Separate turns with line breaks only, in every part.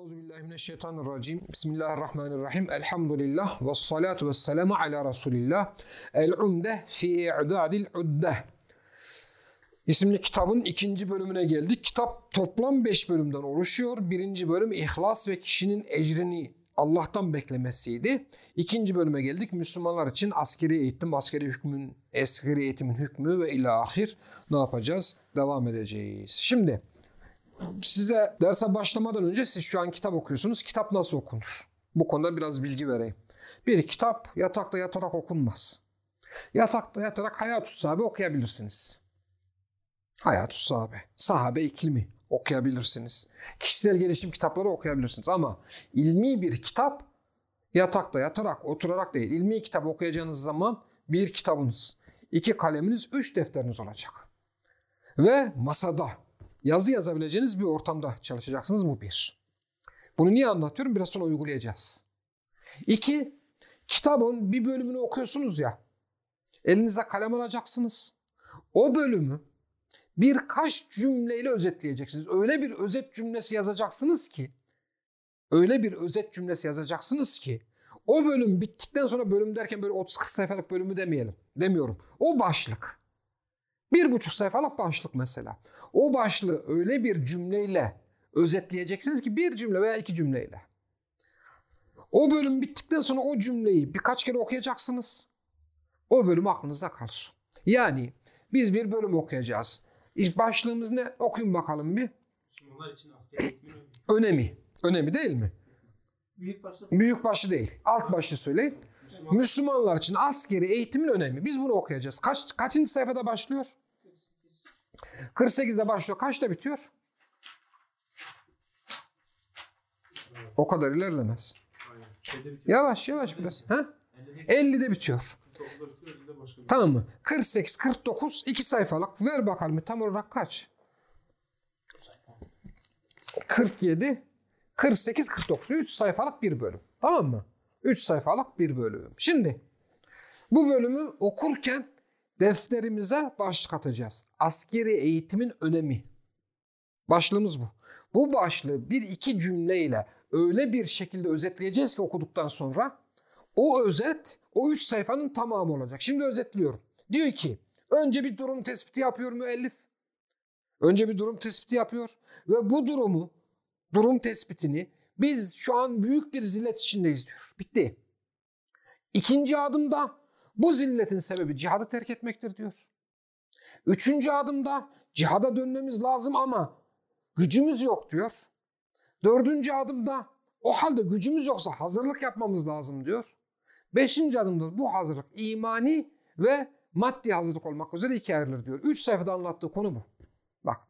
Euzubillahimineşşeytanirracim. Bismillahirrahmanirrahim. Elhamdülillah. Ve salatu ve selamu ala Resulillah. El-Umde fi i'dadil udde. İsimli kitabın ikinci bölümüne geldik. Kitap toplam beş bölümden oluşuyor. Birinci bölüm ihlas ve kişinin ecrini Allah'tan beklemesiydi. İkinci bölüme geldik. Müslümanlar için askeri eğitim, askeri hükmün, askeri eğitimin hükmü ve ilahir ne yapacağız? Devam edeceğiz. Şimdi size derse başlamadan önce siz şu an kitap okuyorsunuz. Kitap nasıl okunur? Bu konuda biraz bilgi vereyim. Bir kitap yatakta yatarak okunmaz. Yatakta yatarak Hayat-ı Sahabe okuyabilirsiniz. Hayat-ı Sahabe, sahabe iklimi okuyabilirsiniz. Kişisel gelişim kitapları okuyabilirsiniz. Ama ilmi bir kitap yatakta yatarak, oturarak değil. İlmi kitap okuyacağınız zaman bir kitabınız, iki kaleminiz, üç defteriniz olacak. Ve masada yazı yazabileceğiniz bir ortamda çalışacaksınız bu bir. Bunu niye anlatıyorum? Biraz sonra uygulayacağız. İki, kitabın bir bölümünü okuyorsunuz ya. Elinize kalem alacaksınız. O bölümü birkaç cümleyle özetleyeceksiniz. Öyle bir özet cümlesi yazacaksınız ki, öyle bir özet cümlesi yazacaksınız ki, o bölüm bittikten sonra bölüm derken böyle 30-40 sayfalık bölümü demeyelim. Demiyorum. O başlık. Bir buçuk sayfalık başlık mesela. O başlığı öyle bir cümleyle özetleyeceksiniz ki bir cümle veya iki cümleyle. O bölüm bittikten sonra o cümleyi birkaç kere okuyacaksınız. O bölüm aklınızda kalır. Yani biz bir bölüm okuyacağız. İş başlığımız ne? Okuyun bakalım bir.
Müslümanlar için asker eğitimin önemi.
Önemi. Önemi değil mi?
Büyük
başı değil. Alt başı söyleyin.
Müslüman
Müslümanlar için askeri eğitimin önemi. Biz bunu okuyacağız. Kaç, kaçıncı sayfada başlıyor? 48'de başlıyor. Kaçta bitiyor? O kadar ilerlemez. Yavaş yavaş biraz. Ha? 50'de bitiyor.
49'da bitiyor, 50'de başka bir.
Tamam mı? 48, 49, 2 sayfalık. Ver bakalım tam olarak kaç? 47, 48, 49. 3 sayfalık bir bölüm. Tamam mı? 3 sayfalık bir bölüm. Şimdi bu bölümü okurken defterimize başlık atacağız. Askeri eğitimin önemi. Başlığımız bu. Bu başlığı bir iki cümleyle öyle bir şekilde özetleyeceğiz ki okuduktan sonra o özet o üç sayfanın tamamı olacak. Şimdi özetliyorum. Diyor ki önce bir durum tespiti yapıyor müellif. Önce bir durum tespiti yapıyor ve bu durumu durum tespitini biz şu an büyük bir zillet içindeyiz diyor. Bitti. İkinci adımda bu zilletin sebebi cihadı terk etmektir diyor. Üçüncü adımda cihada dönmemiz lazım ama gücümüz yok diyor. Dördüncü adımda o halde gücümüz yoksa hazırlık yapmamız lazım diyor. Beşinci adımda bu hazırlık imani ve maddi hazırlık olmak üzere ikiye ayrılır diyor. Üç sayfada anlattığı konu bu. Bak.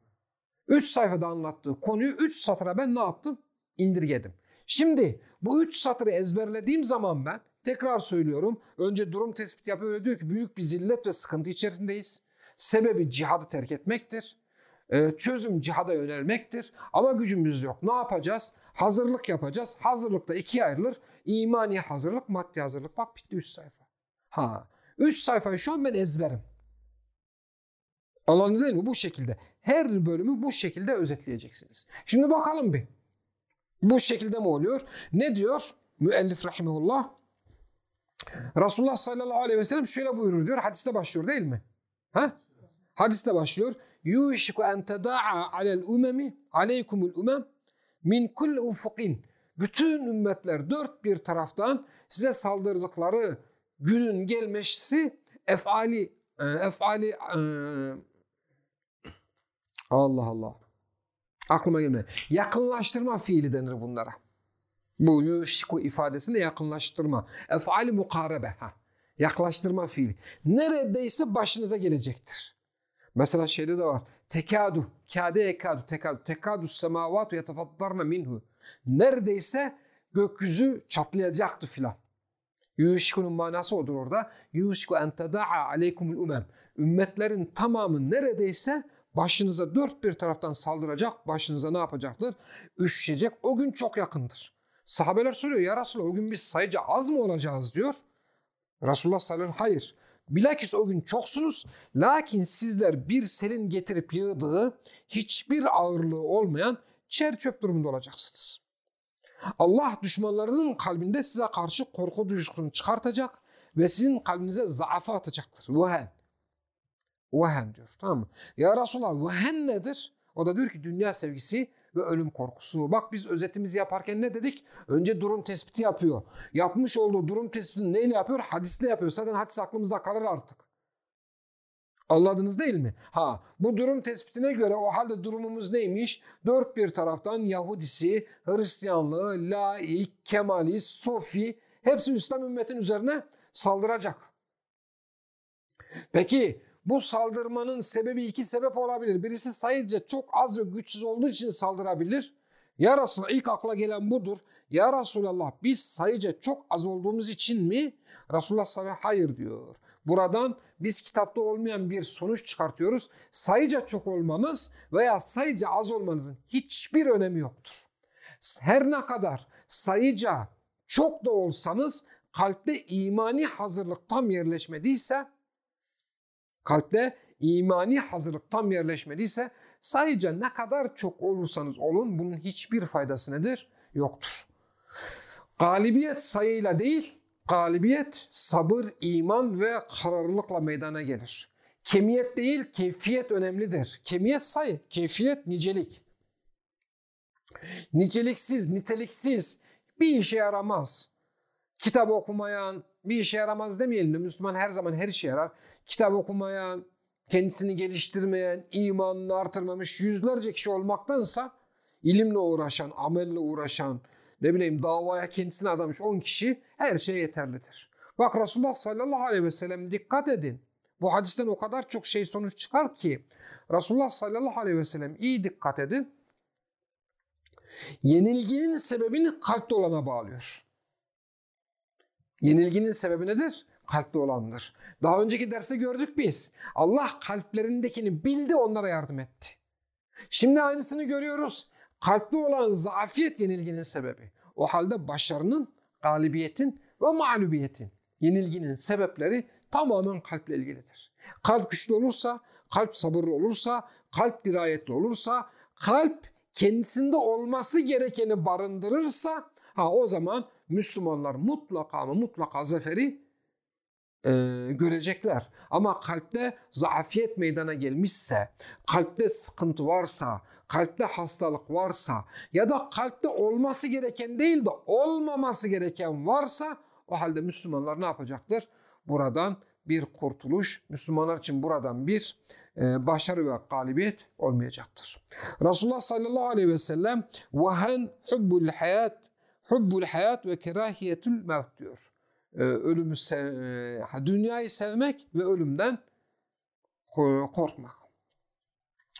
Üç sayfada anlattığı konuyu üç satıra ben ne yaptım? İndirgedim. Şimdi bu üç satırı ezberlediğim zaman ben tekrar söylüyorum. Önce durum tespiti yapıyor ve diyor ki büyük bir zillet ve sıkıntı içerisindeyiz. Sebebi cihadı terk etmektir. Ee, çözüm cihada yönelmektir. Ama gücümüz yok. Ne yapacağız? Hazırlık yapacağız. Hazırlıkta ikiye ayrılır. İmani hazırlık, maddi hazırlık. Bak bitti 3 sayfa. Ha, 3 sayfayı şu an ben ezberim. Anladınız değil mi? Bu şekilde. Her bölümü bu şekilde özetleyeceksiniz. Şimdi bakalım bir. Bu şekilde mi oluyor? Ne diyor? Müellif rahimehullah. Resulullah sallallahu aleyhi ve sellem şöyle buyurur diyor. Hadiste başlıyor değil mi? Ha? Hadiste başlıyor. Yuşiku en teda'a alel umemi aleykumul umem min kulli ufukin. Bütün ümmetler dört bir taraftan size saldırdıkları günün gelmesi efali e, efali e, Allah Allah. Aklıma gelmedi. Yakınlaştırma fiili denir bunlara. Bu yuşiku ifadesine yakınlaştırma. Efali mukarebe. Ha. Yaklaştırma fiili. Neredeyse başınıza gelecektir. Mesela şeyde de var. Tekadu, kâde ekadu, tekadu, tekadu semavatu yetefaddarna minhu. Neredeyse gökyüzü çatlayacaktı filan. Yuşiku'nun manası odur orada. Yuşiku en teda'a aleykumul umem. Ümmetlerin tamamı neredeyse başınıza dört bir taraftan saldıracak, başınıza ne yapacaktır? Üşüşecek. O gün çok yakındır. Sahabeler soruyor ya Resulallah o gün biz sayıca az mı olacağız diyor. Resulullah sallallahu aleyhi ve sellem hayır. Bilakis o gün çoksunuz. Lakin sizler bir selin getirip yığdığı hiçbir ağırlığı olmayan çer çöp durumunda olacaksınız. Allah düşmanlarınızın kalbinde size karşı korku duygusunu çıkartacak ve sizin kalbinize zaafa atacaktır. Vehen. Vehen diyor. Tamam mı? Ya Resulallah vehen nedir? O da diyor ki dünya sevgisi ve ölüm korkusu. Bak biz özetimizi yaparken ne dedik? Önce durum tespiti yapıyor. Yapmış olduğu durum tespitini neyle yapıyor? Hadisle yapıyor. Zaten hadis aklımızda kalır artık. Anladınız değil mi? Ha bu durum tespitine göre o halde durumumuz neymiş? Dört bir taraftan Yahudisi, Hristiyanlığı, laik, kemalist, sofi hepsi İslam ümmetin üzerine saldıracak. Peki bu saldırmanın sebebi iki sebep olabilir. Birisi sayıca çok az ve güçsüz olduğu için saldırabilir. Ya Resulallah ilk akla gelen budur. Ya Resulallah biz sayıca çok az olduğumuz için mi? Resulullah sallallahu hayır diyor. Buradan biz kitapta olmayan bir sonuç çıkartıyoruz. Sayıca çok olmanız veya sayıca az olmanızın hiçbir önemi yoktur. Her ne kadar sayıca çok da olsanız kalpte imani hazırlık tam yerleşmediyse kalpte imani hazırlık tam yerleşmediyse sayıca ne kadar çok olursanız olun bunun hiçbir faydası nedir? Yoktur. Galibiyet sayıyla değil, galibiyet sabır, iman ve kararlılıkla meydana gelir. Kemiyet değil, keyfiyet önemlidir. Kemiyet sayı, keyfiyet nicelik. Niceliksiz, niteliksiz bir işe yaramaz. Kitap okumayan, bir işe yaramaz demeyelim de Müslüman her zaman her işe yarar. Kitap okumayan, kendisini geliştirmeyen, imanını artırmamış yüzlerce kişi olmaktansa ilimle uğraşan, amelle uğraşan, ne bileyim davaya kendisini adamış 10 kişi her şey yeterlidir. Bak Resulullah sallallahu aleyhi ve sellem dikkat edin. Bu hadisten o kadar çok şey sonuç çıkar ki Resulullah sallallahu aleyhi ve sellem iyi dikkat edin. Yenilginin sebebini kalpte olana bağlıyor. Yenilginin sebebi nedir? Kalpte olandır. Daha önceki derste gördük biz. Allah kalplerindekini bildi onlara yardım etti. Şimdi aynısını görüyoruz. Kalpte olan zafiyet yenilginin sebebi. O halde başarının, galibiyetin ve mağlubiyetin, yenilginin sebepleri tamamen kalple ilgilidir. Kalp güçlü olursa, kalp sabırlı olursa, kalp dirayetli olursa, kalp kendisinde olması gerekeni barındırırsa ha o zaman Müslümanlar mutlaka ama mutlaka zaferi e, görecekler. Ama kalpte zafiyet meydana gelmişse, kalpte sıkıntı varsa, kalpte hastalık varsa ya da kalpte olması gereken değil de olmaması gereken varsa o halde Müslümanlar ne yapacaktır? Buradan bir kurtuluş, Müslümanlar için buradan bir e, başarı ve galibiyet olmayacaktır. Resulullah sallallahu aleyhi ve sellem vehen hubbul hayat hubbul hayat ve kerahiyetül mevt diyor. Ee, ölümü sev, e, dünyayı sevmek ve ölümden korkmak.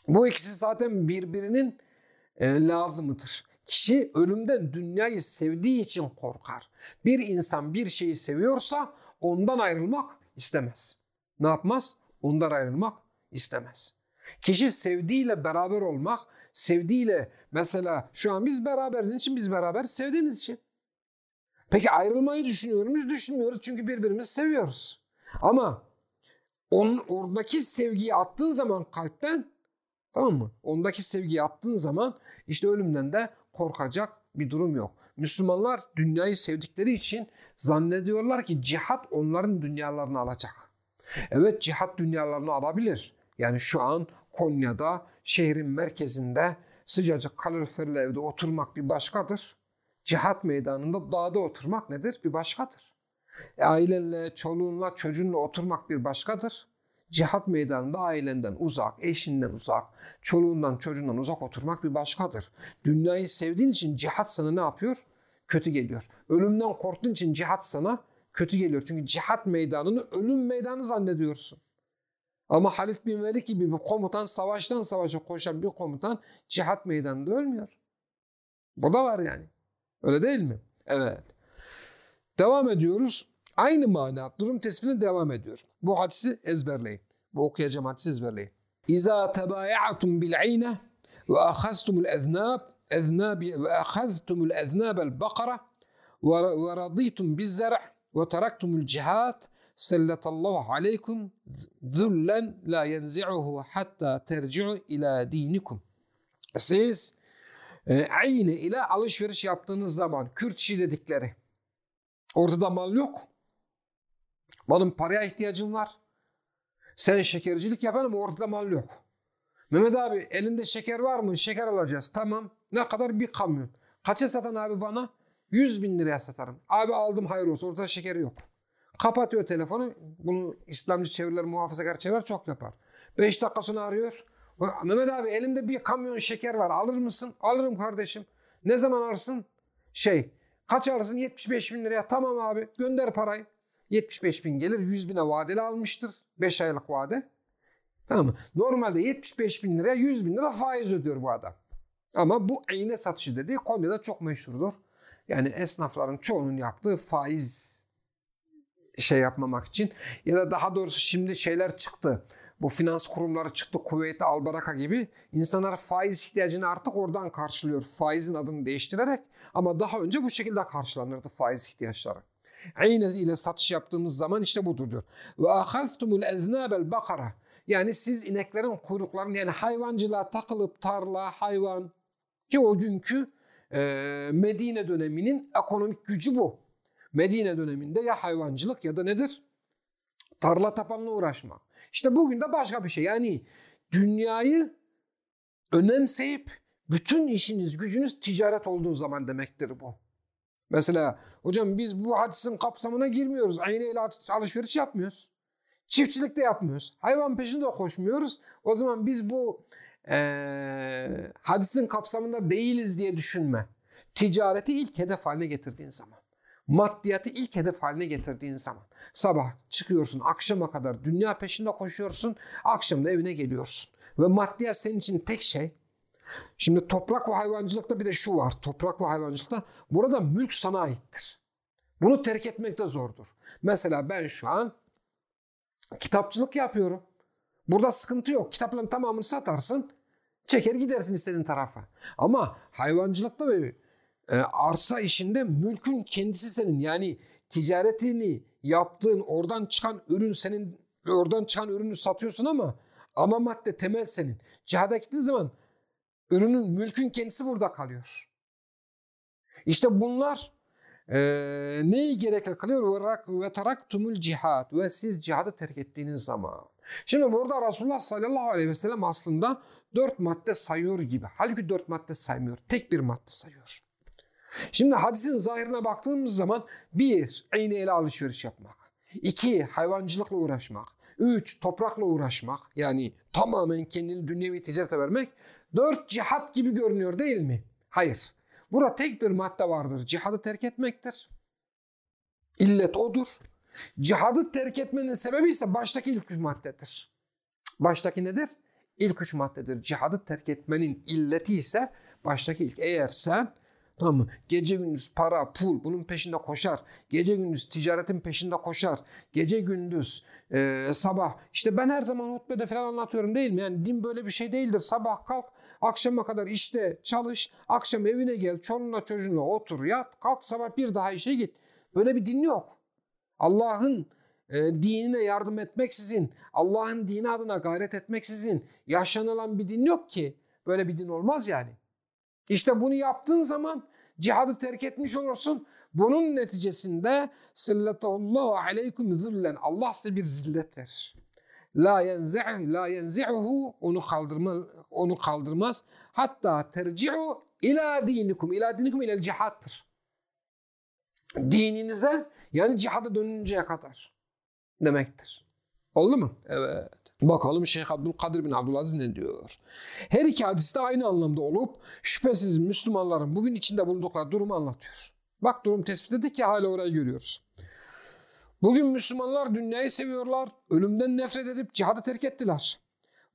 Bu ikisi zaten birbirinin e, lazımıdır. Kişi ölümden dünyayı sevdiği için korkar. Bir insan bir şeyi seviyorsa ondan ayrılmak istemez. Ne yapmaz? Ondan ayrılmak istemez. Kişi sevdiğiyle beraber olmak, sevdiğiyle mesela şu an biz beraberiz için biz beraber sevdiğimiz için. Peki ayrılmayı düşünüyor muyuz? Düşünmüyoruz çünkü birbirimizi seviyoruz. Ama onun oradaki sevgiyi attığın zaman kalpten tamam mı? Ondaki sevgiyi attığın zaman işte ölümden de korkacak bir durum yok. Müslümanlar dünyayı sevdikleri için zannediyorlar ki cihat onların dünyalarını alacak. Evet cihat dünyalarını alabilir. Yani şu an Konya'da şehrin merkezinde sıcacık kaloriferli evde oturmak bir başkadır. Cihat meydanında dağda oturmak nedir? Bir başkadır. E, ailenle, çoluğunla, çocuğunla oturmak bir başkadır. Cihat meydanında ailenden uzak, eşinden uzak, çoluğundan, çocuğundan uzak oturmak bir başkadır. Dünyayı sevdiğin için cihat sana ne yapıyor? Kötü geliyor. Ölümden korktuğun için cihat sana kötü geliyor. Çünkü cihat meydanını ölüm meydanı zannediyorsun. Ama Halid bin Velid gibi bir komutan savaştan savaşa koşan bir komutan cihat meydanında ölmüyor. Bu da var yani. Öyle değil mi? Evet. Devam ediyoruz. Aynı mana durum tespitine devam ediyor. Bu hadisi ezberleyin. Bu okuyacağım hadisi ezberleyin. İza tebayatum bil ayne ve ahaztumul eznab eznab ve ahaztumul eznabel bakara ve raditum biz zar' ve teraktumul cihat selletallahu aleykum zullen la yenzi'uhu hatta terci'u ila dinikum. Siz e, ayne ile alışveriş yaptığınız zaman Kürt dedikleri ortada mal yok. Benim paraya ihtiyacım var. Sen şekercilik yapan ama ortada mal yok. Mehmet abi elinde şeker var mı? Şeker alacağız. Tamam. Ne kadar? Bir kamyon. Kaça satan abi bana? 100 bin liraya satarım. Abi aldım hayır olsun. Ortada şekeri yok. Kapatıyor telefonu. Bunu İslamcı çevreler, muhafazakar çevreler çok yapar. 5 dakika sonra arıyor. Mehmet abi elimde bir kamyon şeker var. Alır mısın? Alırım kardeşim. Ne zaman alırsın? Şey kaç alırsın? 75 bin liraya. Tamam abi gönder parayı. 75 bin gelir. 100 bine vadeli almıştır. 5 aylık vade. Tamam mı? Normalde 75 bin liraya 100 bin lira faiz ödüyor bu adam. Ama bu iğne satışı dediği Konya'da çok meşhurdur. Yani esnafların çoğunun yaptığı faiz şey yapmamak için ya da daha doğrusu şimdi şeyler çıktı. Bu finans kurumları çıktı Kuveyt'e Albaraka gibi. İnsanlar faiz ihtiyacını artık oradan karşılıyor. Faizin adını değiştirerek ama daha önce bu şekilde karşılanırdı faiz ihtiyaçları. İğne ile satış yaptığımız zaman işte budur diyor. Ve ahaztumul eznabel bakara. Yani siz ineklerin kuyruklarını yani hayvancılığa takılıp tarla, hayvan ki o günkü Medine döneminin ekonomik gücü bu. Medine döneminde ya hayvancılık ya da nedir? Tarla tapanla uğraşmak. İşte bugün de başka bir şey. Yani dünyayı önemseyip bütün işiniz gücünüz ticaret olduğu zaman demektir bu. Mesela hocam biz bu hadisin kapsamına girmiyoruz. Aynı ile alışveriş yapmıyoruz. Çiftçilik de yapmıyoruz. Hayvan peşinde koşmuyoruz. O zaman biz bu e, hadisin kapsamında değiliz diye düşünme. Ticareti ilk hedef haline getirdiğin zaman. Maddiyatı ilk hedef haline getirdiğin zaman. Sabah çıkıyorsun akşama kadar dünya peşinde koşuyorsun. Akşam da evine geliyorsun. Ve maddiyat senin için tek şey. Şimdi toprak ve hayvancılıkta bir de şu var. Toprak ve hayvancılıkta burada mülk sana aittir. Bunu terk etmek de zordur. Mesela ben şu an kitapçılık yapıyorum. Burada sıkıntı yok. Kitapların tamamını satarsın. Çeker gidersin istediğin tarafa. Ama hayvancılıkta ve arsa işinde mülkün kendisi senin. Yani ticaretini yaptığın oradan çıkan ürün senin oradan çıkan ürünü satıyorsun ama ama madde temel senin. Cihada gittiğin zaman ürünün mülkün kendisi burada kalıyor. İşte bunlar e, neyi gerekli kılıyor? Ve taraktumul cihad ve siz cihadı terk ettiğiniz zaman. Şimdi burada Resulullah sallallahu aleyhi ve sellem aslında dört madde sayıyor gibi. Halbuki dört madde saymıyor. Tek bir madde sayıyor. Şimdi hadisin zahirine baktığımız zaman bir, iğneyle alışveriş yapmak. iki hayvancılıkla uğraşmak. Üç, toprakla uğraşmak. Yani tamamen kendini dünyevi ticarete vermek. Dört, cihat gibi görünüyor değil mi? Hayır. Burada tek bir madde vardır. Cihadı terk etmektir. İllet odur. Cihadı terk etmenin sebebi ise baştaki ilk üç maddedir. Baştaki nedir? İlk üç maddedir. Cihadı terk etmenin illeti ise baştaki ilk. Eğer sen Tamam mı? Gece gündüz para, pul bunun peşinde koşar. Gece gündüz ticaretin peşinde koşar. Gece gündüz e, sabah. işte ben her zaman hutbede falan anlatıyorum değil mi? Yani din böyle bir şey değildir. Sabah kalk, akşama kadar işte çalış. Akşam evine gel, çoluğunla çocuğunla otur, yat. Kalk sabah bir daha işe git. Böyle bir din yok. Allah'ın e, dinine yardım etmeksizin, Allah'ın dini adına gayret etmeksizin yaşanılan bir din yok ki. Böyle bir din olmaz yani. İşte bunu yaptığın zaman cihadı terk etmiş olursun. Bunun neticesinde sallallahu aleykum zillen. Allah size bir zillet verir. La yenzi'u la yenzi'uhu onu kaldırma onu kaldırmaz. Hatta terci'u ila dinikum. ila dinikum ila cihattır. Dininize yani cihada dönünceye kadar demektir. Oldu mu? Evet. Bakalım Şeyh Abdülkadir bin Abdülaziz ne diyor? Her iki hadis de aynı anlamda olup şüphesiz Müslümanların bugün içinde bulundukları durumu anlatıyor. Bak durum tespit ettik ya hala orayı görüyoruz. Bugün Müslümanlar dünyayı seviyorlar, ölümden nefret edip cihadı terk ettiler.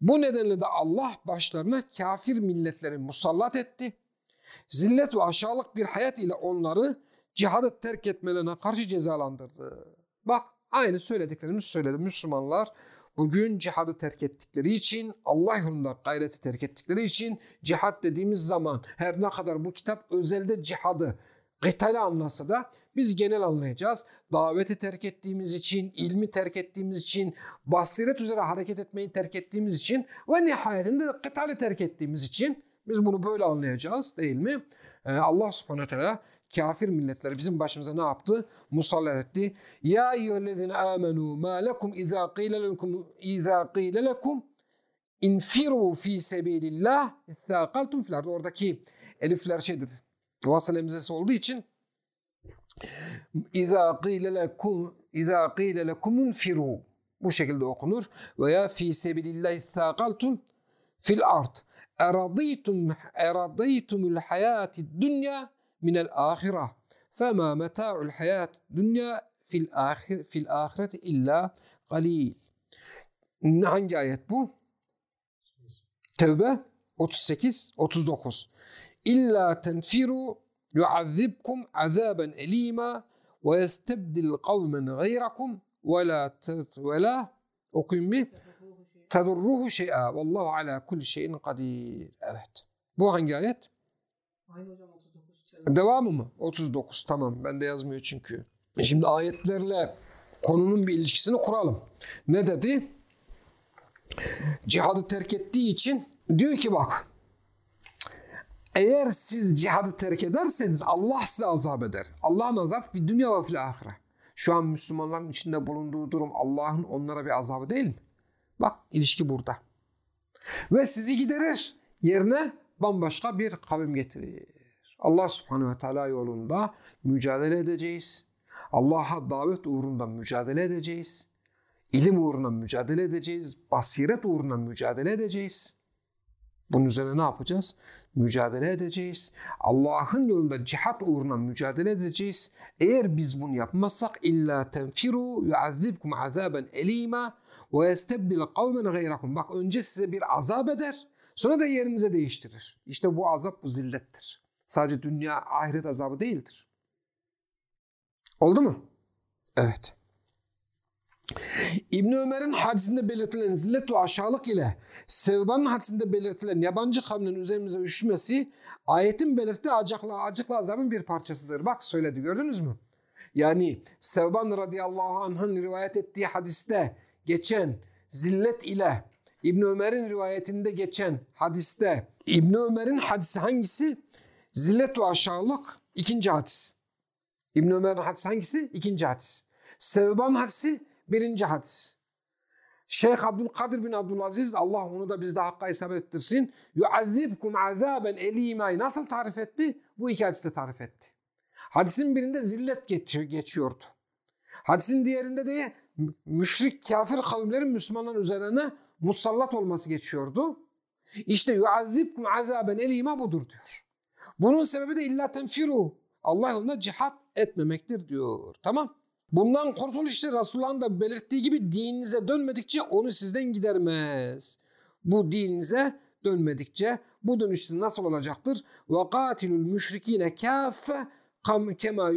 Bu nedenle de Allah başlarına kafir milletleri musallat etti. Zillet ve aşağılık bir hayat ile onları cihadı terk etmelerine karşı cezalandırdı. Bak aynı söylediklerimiz söyledi. Müslümanlar bugün cihadı terk ettikleri için, Allah yolunda gayreti terk ettikleri için cihat dediğimiz zaman her ne kadar bu kitap özelde cihadı gıtali anlasa da biz genel anlayacağız. Daveti terk ettiğimiz için, ilmi terk ettiğimiz için, basiret üzere hareket etmeyi terk ettiğimiz için ve nihayetinde de gıtali terk ettiğimiz için Biz bunu böyle anlayacağız değil mi? Ee, Allah subhanahu teala kafir milletleri bizim başımıza ne yaptı? Musallat etti. Ya eyyühellezine amenu ma lekum izâ qîle lekum izâ qîle lekum infiru fi sebilillah thaqaltum fil ard. Oradaki elifler şeydir. Vasıl emzesi olduğu için İza qîle lekum İza qîle lekum infiru bu şekilde okunur veya fi sebilillahi thaqaltum fil ard. Eradîtum eradîtumul hayati dünya من الآخرة. فما متاع الحياة الدنيا في الآخر في الآخرة إلا قليل. عن آيات بو توبة 38-39 إلا تنفروا يعذبكم عذابا أليما ويستبدل قوما غيركم ولا ولا أقيم به تضروه شيئا. والله على كل شيء قدير. أبت
بو عن آيات
Devamı mı? 39 tamam ben de yazmıyor çünkü. Şimdi ayetlerle konunun bir ilişkisini kuralım. Ne dedi? Cihadı terk ettiği için diyor ki bak eğer siz cihadı terk ederseniz Allah size azap eder. Allah'ın azap bir dünya ve fil ahire. Şu an Müslümanların içinde bulunduğu durum Allah'ın onlara bir azabı değil mi? Bak ilişki burada. Ve sizi giderir. Yerine bambaşka bir kavim getirir. Allah subhanehu ve teala yolunda mücadele edeceğiz. Allah'a davet uğrunda mücadele edeceğiz. İlim uğruna mücadele edeceğiz. Basiret uğruna mücadele edeceğiz. Bunun üzerine ne yapacağız? Mücadele edeceğiz. Allah'ın yolunda cihat uğruna mücadele edeceğiz. Eğer biz bunu yapmazsak illa tenfiru yuazzibkum azaben elima ve yestebdil kavmen gayrakum. Bak önce size bir azap eder. Sonra da yerinize değiştirir. İşte bu azap bu zillettir. Sadece dünya ahiret azabı değildir. Oldu mu? Evet. İbn Ömer'in hadisinde belirtilen zillet ve aşağılık ile Sevban'ın hadisinde belirtilen yabancı kavmin üzerimize üşümesi ayetin belirttiği acıklı, acıklı azabın bir parçasıdır. Bak söyledi gördünüz mü? Yani Sevban radıyallahu anh'ın rivayet ettiği hadiste geçen zillet ile İbn Ömer'in rivayetinde geçen hadiste İbn Ömer'in hadisi hangisi? Zillet ve aşağılık ikinci hadis. İbn Ömer'in hadisi hangisi? İkinci hadis. Sevban hadisi birinci hadis. Şeyh Abdülkadir bin Abdülaziz Allah onu da bizde hakka isabet ettirsin. Yuazzibkum azaben elimay nasıl tarif etti? Bu iki hadiste tarif etti. Hadisin birinde zillet geçiyordu. Hadisin diğerinde de müşrik kafir kavimlerin Müslümanların üzerine musallat olması geçiyordu. İşte yuazzibkum azaben elima budur diyor. Bunun sebebi de illa tenfiru. Allah yolunda cihat etmemektir diyor. Tamam. Bundan kurtuluş işte Resulullah'ın da belirttiği gibi dininize dönmedikçe onu sizden gidermez. Bu dininize dönmedikçe bu dönüşte nasıl olacaktır? Katilul müşrikine kaffe kema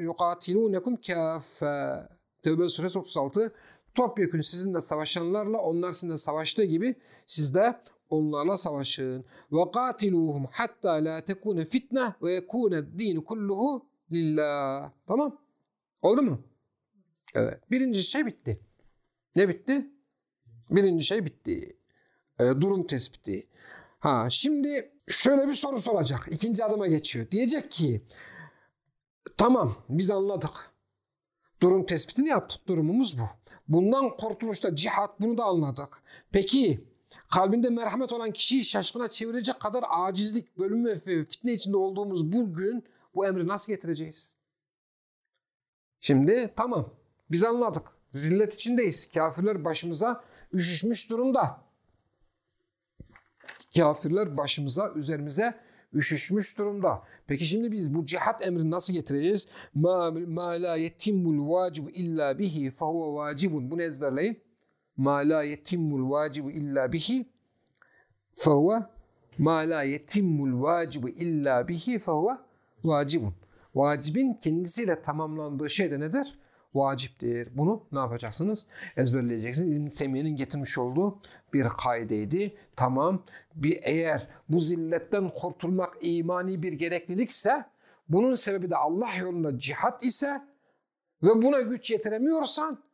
yukatilunekum kaffe. Tevbe suresi 36. Topyekun sizinle savaşanlarla onlar sizinle savaştığı gibi siz de onlarla savaşın. Ve katiluhum hatta la tekune fitne ve yekune din kulluhu lillah. Tamam? Oldu mu? Evet. Birinci şey bitti. Ne bitti? Birinci şey bitti. E, durum tespiti. Ha şimdi şöyle bir soru soracak. İkinci adıma geçiyor. Diyecek ki tamam biz anladık. Durum tespitini yaptık. Durumumuz bu. Bundan kurtuluşta cihat bunu da anladık. Peki kalbinde merhamet olan kişiyi şaşkına çevirecek kadar acizlik, bölüm ve fitne içinde olduğumuz bugün bu emri nasıl getireceğiz? Şimdi tamam biz anladık. Zillet içindeyiz. Kafirler başımıza üşüşmüş durumda. Kafirler başımıza, üzerimize üşüşmüş durumda. Peki şimdi biz bu cihat emrini nasıl getireceğiz? Ma, ma la yetimmul vacibu illa bihi fehuve vacibun. Bunu ezberleyin. Ma la yetimmul vacibu illa bihi fehuve ma la yetimmul vacibu illa bihi fehuve vacibun. Vacibin kendisiyle tamamlandığı şey de nedir? vaciptir. Bunu ne yapacaksınız? Ezberleyeceksiniz. İbn Teymiye'nin getirmiş olduğu bir kaideydi. Tamam. Bir eğer bu zilletten kurtulmak imani bir gereklilikse bunun sebebi de Allah yolunda cihat ise ve buna güç yetiremiyorsan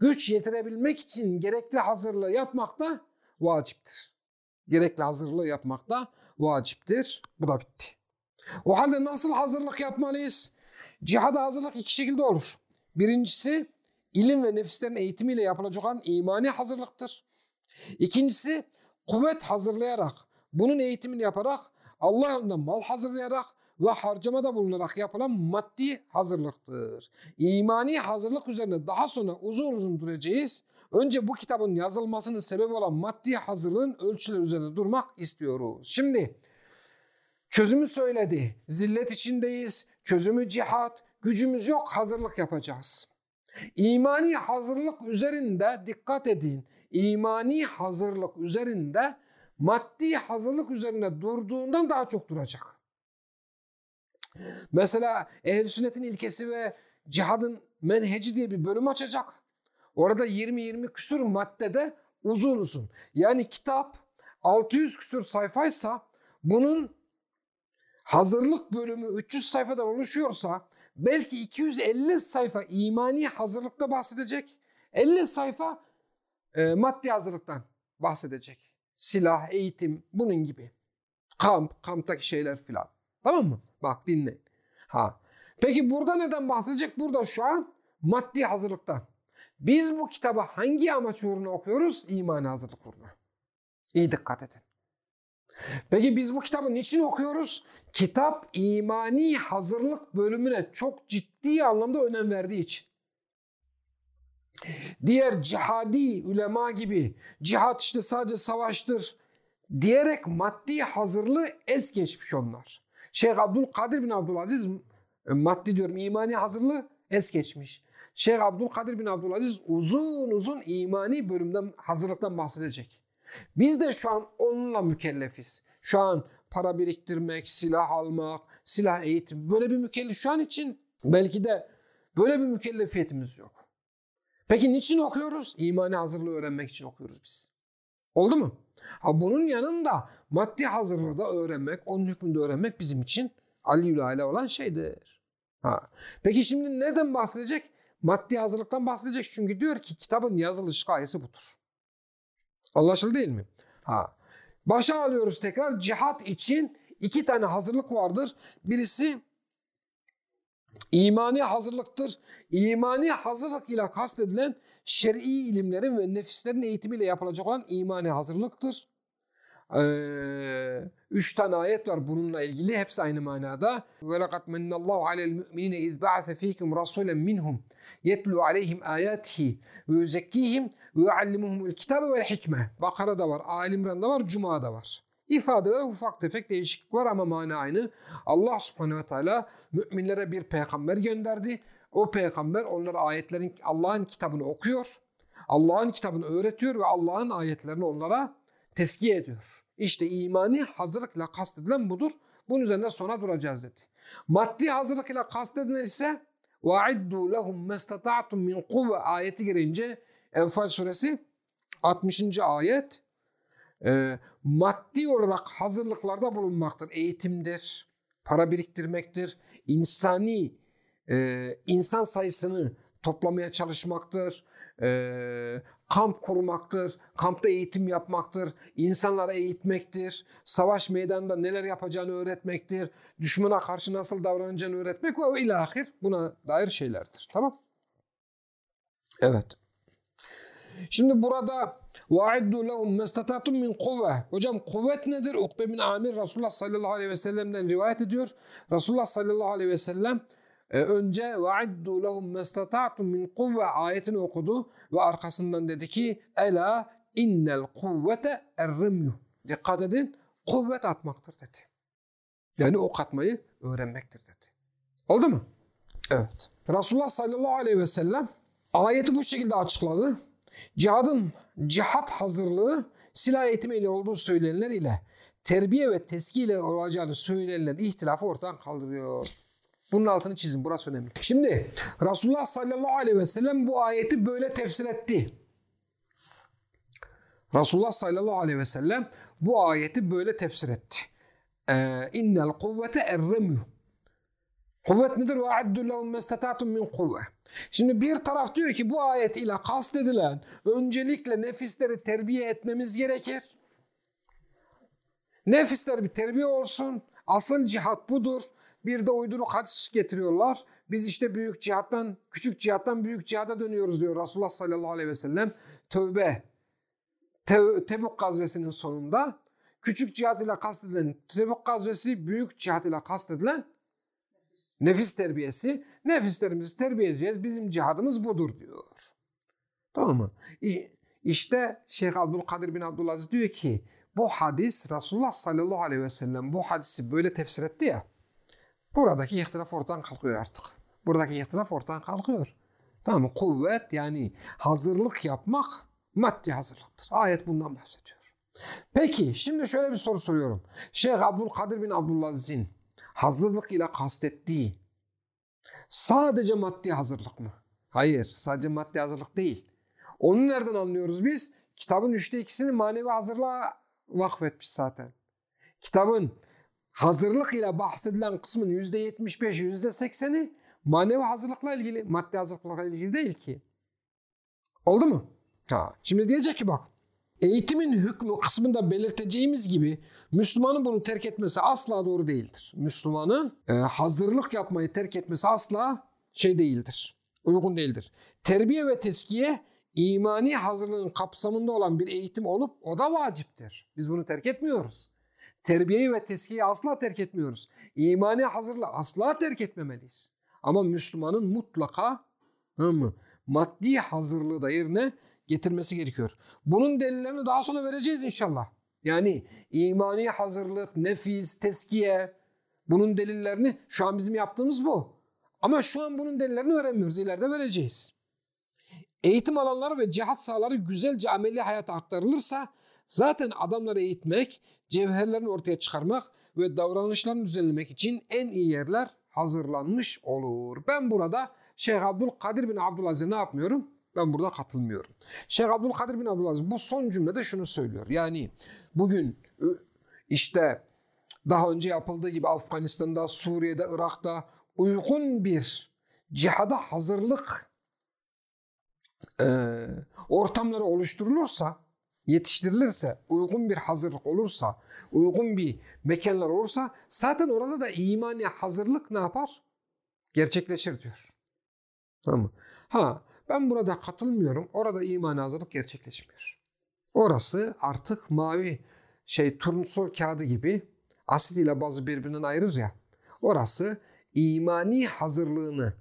güç yetirebilmek için gerekli hazırlığı yapmak da vaciptir. Gerekli hazırlığı yapmak da vaciptir. Bu da bitti. O halde nasıl hazırlık yapmalıyız? Cihada hazırlık iki şekilde olur. Birincisi ilim ve nefislerin eğitimiyle yapılacak olan imani hazırlıktır. İkincisi kuvvet hazırlayarak, bunun eğitimini yaparak, Allah yolunda mal hazırlayarak ve harcamada bulunarak yapılan maddi hazırlıktır. İmani hazırlık üzerine daha sonra uzun uzun duracağız. Önce bu kitabın yazılmasının sebebi olan maddi hazırlığın ölçüler üzerinde durmak istiyoruz. Şimdi çözümü söyledi. Zillet içindeyiz. Çözümü cihat. Gücümüz yok. Hazırlık yapacağız. İmani hazırlık üzerinde dikkat edin. İmani hazırlık üzerinde maddi hazırlık üzerinde durduğundan daha çok duracak. Mesela ehl sünnetin ilkesi ve cihadın menheci diye bir bölüm açacak. Orada 20-20 küsur maddede uzun uzun. Yani kitap 600 küsur sayfaysa bunun hazırlık bölümü 300 sayfadan oluşuyorsa belki 250 sayfa imani hazırlıkta bahsedecek. 50 sayfa e, maddi hazırlıktan bahsedecek. Silah, eğitim bunun gibi. Kamp, kamptaki şeyler filan. Tamam mı? Bak dinleyin. Ha. Peki burada neden bahsedecek? Burada şu an maddi hazırlıktan. Biz bu kitaba hangi amaç uğruna okuyoruz? İmani hazırlık uğruna. İyi dikkat edin. Peki biz bu kitabı niçin okuyoruz? Kitap imani hazırlık bölümüne çok ciddi anlamda önem verdiği için. Diğer cihadi ulema gibi cihat işte sadece savaştır diyerek maddi hazırlığı es geçmiş onlar. Şeyh Abdülkadir bin Abdülaziz e, maddi diyorum imani hazırlığı es geçmiş. Şeyh Abdülkadir bin Abdülaziz uzun uzun imani bölümden hazırlıktan bahsedecek. Biz de şu an onunla mükellefiz. Şu an para biriktirmek, silah almak, silah eğitim böyle bir mükellef şu an için belki de böyle bir mükellefiyetimiz yok. Peki niçin okuyoruz? İmani hazırlığı öğrenmek için okuyoruz biz. Oldu mu? Ha bunun yanında maddi hazırlığı da öğrenmek, onun hükmünde öğrenmek bizim için Ali ale olan şeydir. Ha. Peki şimdi neden bahsedecek? Maddi hazırlıktan bahsedecek. Çünkü diyor ki kitabın yazılış gayesi budur. Anlaşıldı değil mi? Ha. Başa alıyoruz tekrar. Cihat için iki tane hazırlık vardır. Birisi imani hazırlıktır. İmani hazırlık ile kastedilen şer'i ilimlerin ve nefislerin eğitimiyle yapılacak olan imani hazırlıktır. Ee, üç tane ayet var bununla ilgili. Hepsi aynı manada. وَلَقَدْ مَنَّ اللّٰهُ عَلَى الْمُؤْمِنِينَ اِذْ بَعَثَ ف۪يكُمْ رَسُولًا مِنْهُمْ يَتْلُوا عَلَيْهِمْ آيَاتِهِ وَيُزَكِّيهِمْ وَيُعَلِّمُهُمُ الْكِتَابَ وَالْحِكْمَةِ Bakara'da var, Ali İmran'da var, Cuma'da var. İfadeler ufak tefek değişiklik var ama mana aynı. Allah subhanehu ve teala müminlere bir peygamber gönderdi. O peygamber onlara ayetlerin, Allah'ın kitabını okuyor. Allah'ın kitabını öğretiyor ve Allah'ın ayetlerini onlara teskiye ediyor. İşte imani hazırlıkla kastedilen budur. Bunun üzerine sonra duracağız dedi. Maddi hazırlık ile kastedilen ise وَاَعِدُّوا لَهُمْ مَسْتَطَعْتُمْ مِنْ قُوَّ ayeti girince Enfal suresi 60. ayet e, maddi olarak hazırlıklarda bulunmaktır. Eğitimdir, para biriktirmektir, insani e, insan sayısını toplamaya çalışmaktır, e, kamp kurmaktır, kampta eğitim yapmaktır, insanlara eğitmektir, savaş meydanında neler yapacağını öğretmektir, düşmana karşı nasıl davranacağını öğretmek ve ilahir buna dair şeylerdir. Tamam? Evet. Şimdi burada وَاَعِدُّوا لَهُمْ مَسْتَطَعْتُمْ min kuvve. Hocam kuvvet nedir? Ukbe bin Amir Resulullah sallallahu aleyhi ve sellem'den rivayet ediyor. Resulullah sallallahu aleyhi ve sellem e, önce وَاَعِدُّوا لَهُمْ مَسْتَطَعْتُمْ min kuvve ayetini okudu ve arkasından dedi ki Ela innel kuvvete errimyu. Dikkat edin kuvvet atmaktır dedi. Yani ok atmayı öğrenmektir dedi. Oldu mu? Evet. Resulullah sallallahu aleyhi ve sellem ayeti bu şekilde açıkladı. Cihadın cihat hazırlığı silah eğitimiyle olduğu söylenenler ile terbiye ve teski ile olacağını söylenenler ihtilafı ortadan kaldırıyor. Bunun altını çizin. Burası önemli. Şimdi Resulullah sallallahu aleyhi ve sellem bu ayeti böyle tefsir etti. Resulullah sallallahu aleyhi ve sellem bu ayeti böyle tefsir etti. Ee, İnnel kuvvete erremyu. Kuvvet nedir? Ve addu lehum mestata'tum min kuvve. Şimdi bir taraf diyor ki bu ayet ile kastedilen öncelikle nefisleri terbiye etmemiz gerekir. Nefisler bir terbiye olsun. Asıl cihat budur. Bir de uyduruk hadis getiriyorlar. Biz işte büyük cihattan, küçük cihattan büyük cihada dönüyoruz diyor Resulullah sallallahu aleyhi ve sellem. Tövbe. Te Tebuk gazvesinin sonunda küçük cihat ile kastedilen Tebuk gazvesi, büyük cihat ile kastedilen nefis terbiyesi. Nefislerimizi terbiye edeceğiz. Bizim cihadımız budur diyor. Tamam mı? İşte Şeyh Abdülkadir bin Abdülaziz diyor ki bu hadis Resulullah sallallahu aleyhi ve sellem bu hadisi böyle tefsir etti ya. Buradaki ihtilaf ortadan kalkıyor artık. Buradaki ihtilaf ortadan kalkıyor. Tamam mı? Kuvvet yani hazırlık yapmak maddi hazırlıktır. Ayet bundan bahsediyor. Peki şimdi şöyle bir soru soruyorum. Şeyh Abdülkadir bin Abdülaziz'in hazırlık ile kastettiği sadece maddi hazırlık mı? Hayır sadece maddi hazırlık değil. Onu nereden anlıyoruz biz? Kitabın üçte ikisini manevi hazırlığa vakfetmiş zaten. Kitabın hazırlık ile bahsedilen kısmın yüzde yetmiş beş, yüzde sekseni manevi hazırlıkla ilgili, maddi hazırlıkla ilgili değil ki. Oldu mu? Ha. Şimdi diyecek ki bak, eğitimin hükmü kısmında belirteceğimiz gibi Müslümanın bunu terk etmesi asla doğru değildir. Müslümanın e, hazırlık yapmayı terk etmesi asla şey değildir, uygun değildir. Terbiye ve teskiye imani hazırlığın kapsamında olan bir eğitim olup o da vaciptir. Biz bunu terk etmiyoruz. Terbiyeyi ve teskiyeyi asla terk etmiyoruz. İmani hazırlığı asla terk etmemeliyiz. Ama Müslümanın mutlaka mı, maddi hazırlığı da yerine getirmesi gerekiyor. Bunun delillerini daha sonra vereceğiz inşallah. Yani imani hazırlık, nefis, teskiye bunun delillerini şu an bizim yaptığımız bu. Ama şu an bunun delillerini veremiyoruz. İleride vereceğiz. Eğitim alanları ve cihat sahaları güzelce ameli hayata aktarılırsa zaten adamları eğitmek, cevherlerini ortaya çıkarmak ve davranışlarını düzenlemek için en iyi yerler hazırlanmış olur. Ben burada Şeyh Abdülkadir bin Abdülaziz'e ne yapmıyorum? Ben burada katılmıyorum. Şeyh Abdülkadir bin Abdülaziz bu son cümlede şunu söylüyor. Yani bugün işte daha önce yapıldığı gibi Afganistan'da, Suriye'de, Irak'ta uygun bir cihada hazırlık e, ortamları oluşturulursa, yetiştirilirse, uygun bir hazırlık olursa, uygun bir mekanlar olursa zaten orada da imani hazırlık ne yapar? Gerçekleşir diyor. Tamam? Ha ben burada katılmıyorum. Orada imani hazırlık gerçekleşmiyor. Orası artık mavi şey turnsol kağıdı gibi asit ile bazı birbirinden ayırır ya. Orası imani hazırlığını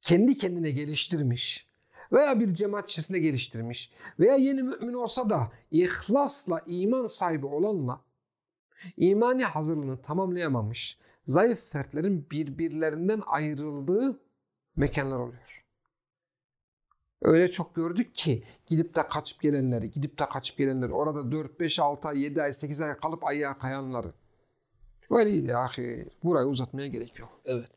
kendi kendine geliştirmiş veya bir cemaat içerisinde geliştirmiş veya yeni mümin olsa da ihlasla iman sahibi olanla imani hazırlığını tamamlayamamış zayıf fertlerin birbirlerinden ayrıldığı mekanlar oluyor. Öyle çok gördük ki gidip de kaçıp gelenleri, gidip de kaçıp gelenleri, orada 4, 5, 6 ay, 7 ay, 8 ay kalıp ayağa kayanları. Öyleydi ahir. Burayı uzatmaya gerek yok. Evet.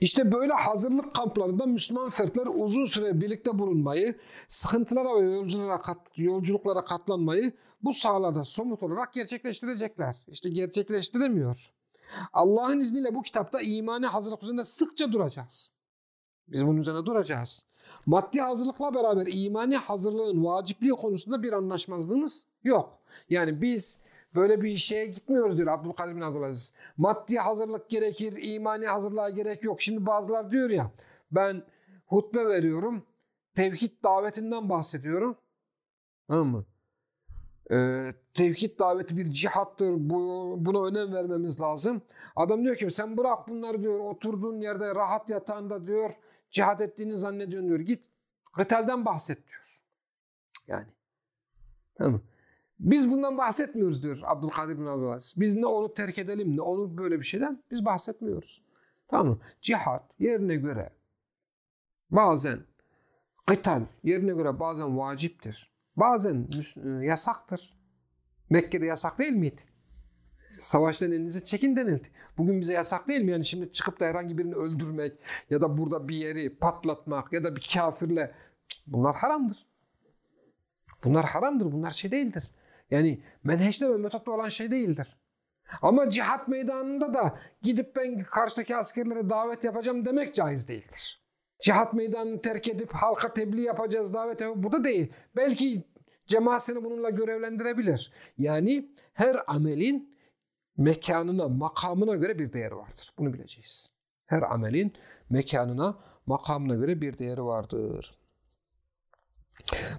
İşte böyle hazırlık kamplarında Müslüman fertler uzun süre birlikte bulunmayı, sıkıntılara ve yolculuklara, kat, yolculuklara katlanmayı bu sahalarda somut olarak gerçekleştirecekler. İşte gerçekleştiremiyor. Allah'ın izniyle bu kitapta imani hazırlık üzerinde sıkça duracağız. Biz bunun üzerine duracağız. Maddi hazırlıkla beraber imani hazırlığın vacipliği konusunda bir anlaşmazlığımız yok. Yani biz böyle bir şeye gitmiyoruz diyor Abdülkadir bin Abdülaziz. Maddi hazırlık gerekir, imani hazırlığa gerek yok. Şimdi bazılar diyor ya ben hutbe veriyorum, tevhid davetinden bahsediyorum. Tamam mı? Ee, tevhid daveti bir cihattır. Bu, buna önem vermemiz lazım. Adam diyor ki sen bırak bunları diyor oturduğun yerde rahat yatağında diyor cihat ettiğini zannediyorsun diyor. Git kıtelden bahset diyor. Yani. Tamam Biz bundan bahsetmiyoruz diyor Abdülkadir bin Abdülaziz. Biz ne onu terk edelim ne onu böyle bir şeyden biz bahsetmiyoruz. Tamam mı? Cihat yerine göre bazen kıtal yerine göre bazen vaciptir. Bazen e, yasaktır. Mekke'de yasak değil miydi? Savaştan elinizi çekin denildi. Bugün bize yasak değil mi? Yani şimdi çıkıp da herhangi birini öldürmek ya da burada bir yeri patlatmak ya da bir kafirle bunlar haramdır. Bunlar haramdır. Bunlar şey değildir. Yani menheşte ve metotta olan şey değildir. Ama cihat meydanında da gidip ben karşıdaki askerlere davet yapacağım demek caiz değildir. Cihat meydanını terk edip halka tebliğ yapacağız davet yapacağız. Bu da değil. Belki Cemaat seni bununla görevlendirebilir. Yani her amelin mekanına, makamına göre bir değeri vardır. Bunu bileceğiz. Her amelin mekanına, makamına göre bir değeri vardır.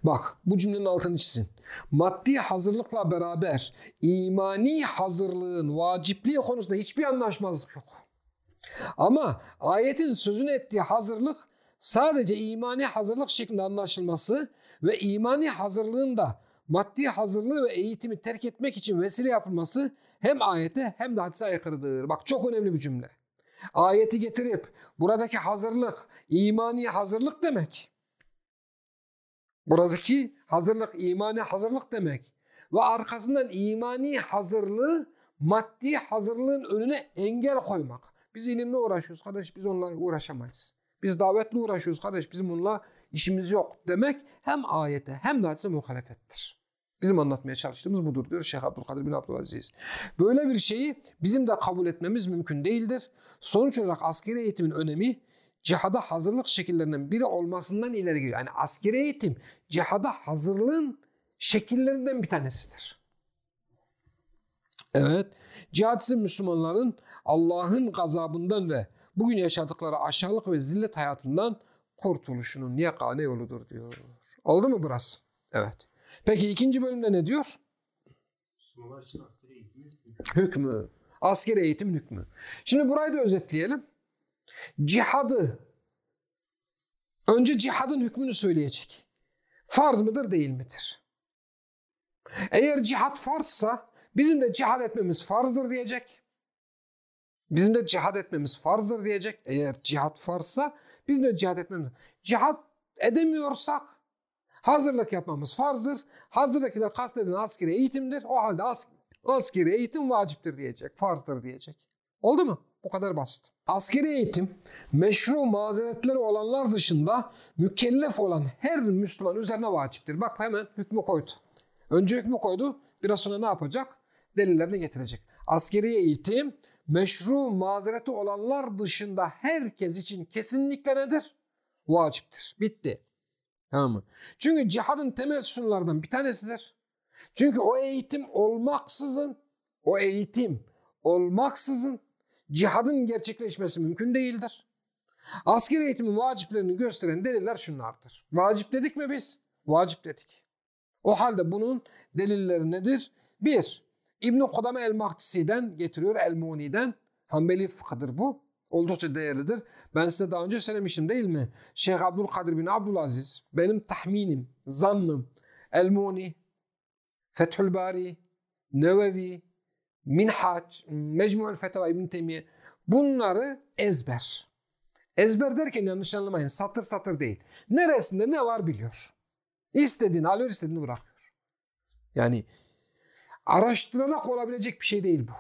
Bak bu cümlenin altını çizin. Maddi hazırlıkla beraber imani hazırlığın vacipliği konusunda hiçbir anlaşmazlık yok. Ama ayetin sözünü ettiği hazırlık sadece imani hazırlık şeklinde anlaşılması ve imani hazırlığın da maddi hazırlığı ve eğitimi terk etmek için vesile yapılması hem ayete hem de hadise aykırıdır. Bak çok önemli bir cümle. Ayeti getirip buradaki hazırlık imani hazırlık demek. Buradaki hazırlık imani hazırlık demek. Ve arkasından imani hazırlığı maddi hazırlığın önüne engel koymak. Biz ilimle uğraşıyoruz kardeş biz onunla uğraşamayız. Biz davetle uğraşıyoruz kardeş bizim onunla işimiz yok demek hem ayete hem de hadise muhalefettir. Bizim anlatmaya çalıştığımız budur diyor Şeyh Abdülkadir bin Abdülaziz. Böyle bir şeyi bizim de kabul etmemiz mümkün değildir. Sonuç olarak askeri eğitimin önemi cihada hazırlık şekillerinden biri olmasından ileri geliyor. Yani askeri eğitim cihada hazırlığın şekillerinden bir tanesidir. Evet, cihadsız Müslümanların Allah'ın gazabından ve bugün yaşadıkları aşağılık ve zillet hayatından kurtuluşunun yegane yoludur diyor. Oldu mu burası? Evet. Peki ikinci bölümde ne diyor?
Müslümanlar için askeri eğitimi
Hükmü. Askeri eğitim hükmü. Şimdi burayı da özetleyelim. Cihadı. Önce cihadın hükmünü söyleyecek. Farz mıdır değil midir? Eğer cihat farzsa bizim de cihad etmemiz farzdır diyecek. Bizim de cihad etmemiz farzdır diyecek. Eğer cihat farzsa bizim de cihad etmemiz. Cihat edemiyorsak hazırlık yapmamız farzdır. Hazırlık ile kastedilen askeri eğitimdir. O halde as askeri eğitim vaciptir diyecek. Farzdır diyecek. Oldu mu? Bu kadar basit. Askeri eğitim meşru mazeretleri olanlar dışında mükellef olan her Müslüman üzerine vaciptir. Bak hemen hükmü koydu. Önce hükmü koydu. Biraz sonra ne yapacak? Delillerini getirecek. Askeri eğitim meşru mazereti olanlar dışında herkes için kesinlikle nedir? Vaciptir. Bitti. Tamam mı? Çünkü cihadın temel sütunlardan bir tanesidir. Çünkü o eğitim olmaksızın, o eğitim olmaksızın cihadın gerçekleşmesi mümkün değildir. Asker eğitimin vaciplerini gösteren deliller şunlardır. Vacip dedik mi biz? Vacip dedik. O halde bunun delilleri nedir? Bir, İbn-i Kudame el-Mahdisi'den getiriyor, El-Muni'den. Hanbeli fıkıdır bu. Oldukça değerlidir. Ben size daha önce söylemişim değil mi? Şeyh Abdülkadir bin Abdülaziz, benim tahminim, zannım, El-Muni, Fethül Bari, Nevevi, Minhaç, Mecmu'l Fetava İbn Teymiye bunları ezber. Ezber derken yanlış anlamayın. Satır satır değil. Neresinde ne var biliyor. İstediğini alıyor, istediğini bırakıyor. Yani araştırarak olabilecek bir şey değil bu.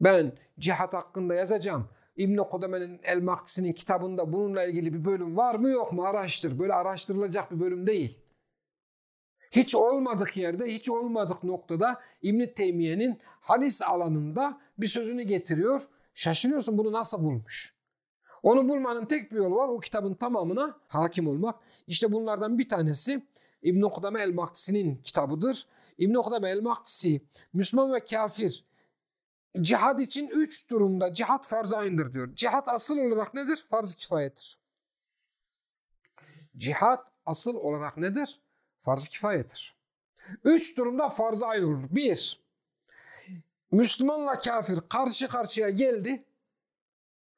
Ben cihat hakkında yazacağım. İbn-i Kudame'nin El Maktisi'nin kitabında bununla ilgili bir bölüm var mı yok mu araştır. Böyle araştırılacak bir bölüm değil. Hiç olmadık yerde, hiç olmadık noktada İbn Teymiye'nin hadis alanında bir sözünü getiriyor. Şaşırıyorsun bunu nasıl bulmuş? Onu bulmanın tek bir yolu var. O kitabın tamamına hakim olmak. İşte bunlardan bir tanesi İbn-i Kudame el-Maktisi'nin kitabıdır. İbn-i Kudame el-Maktisi Müslüman ve kafir cihad için üç durumda cihat farz aynıdır diyor. Cihat asıl olarak nedir? Farz kifayetir. Cihat asıl olarak nedir? Farz kifayetir. Üç durumda farz aynı olur. Bir, Müslümanla kafir karşı karşıya geldi.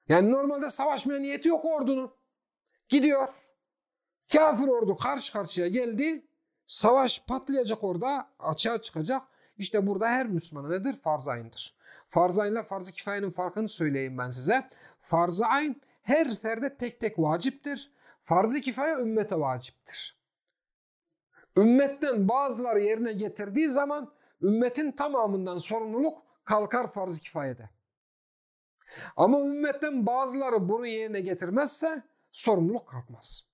Yani normalde savaşmaya niyeti yok ordunun. Gidiyor. Kafir ordu karşı karşıya geldi. Savaş patlayacak orada. Açığa çıkacak. İşte burada her Müslümana nedir? Farz aynıdır. Farz ayn ile farz-ı kifayenin farkını söyleyeyim ben size. Farz-ı her ferde tek tek vaciptir. Farz-ı kifaye ümmete vaciptir. Ümmetten bazıları yerine getirdiği zaman ümmetin tamamından sorumluluk kalkar farz-ı kifayede. Ama ümmetten bazıları bunu yerine getirmezse sorumluluk kalkmaz.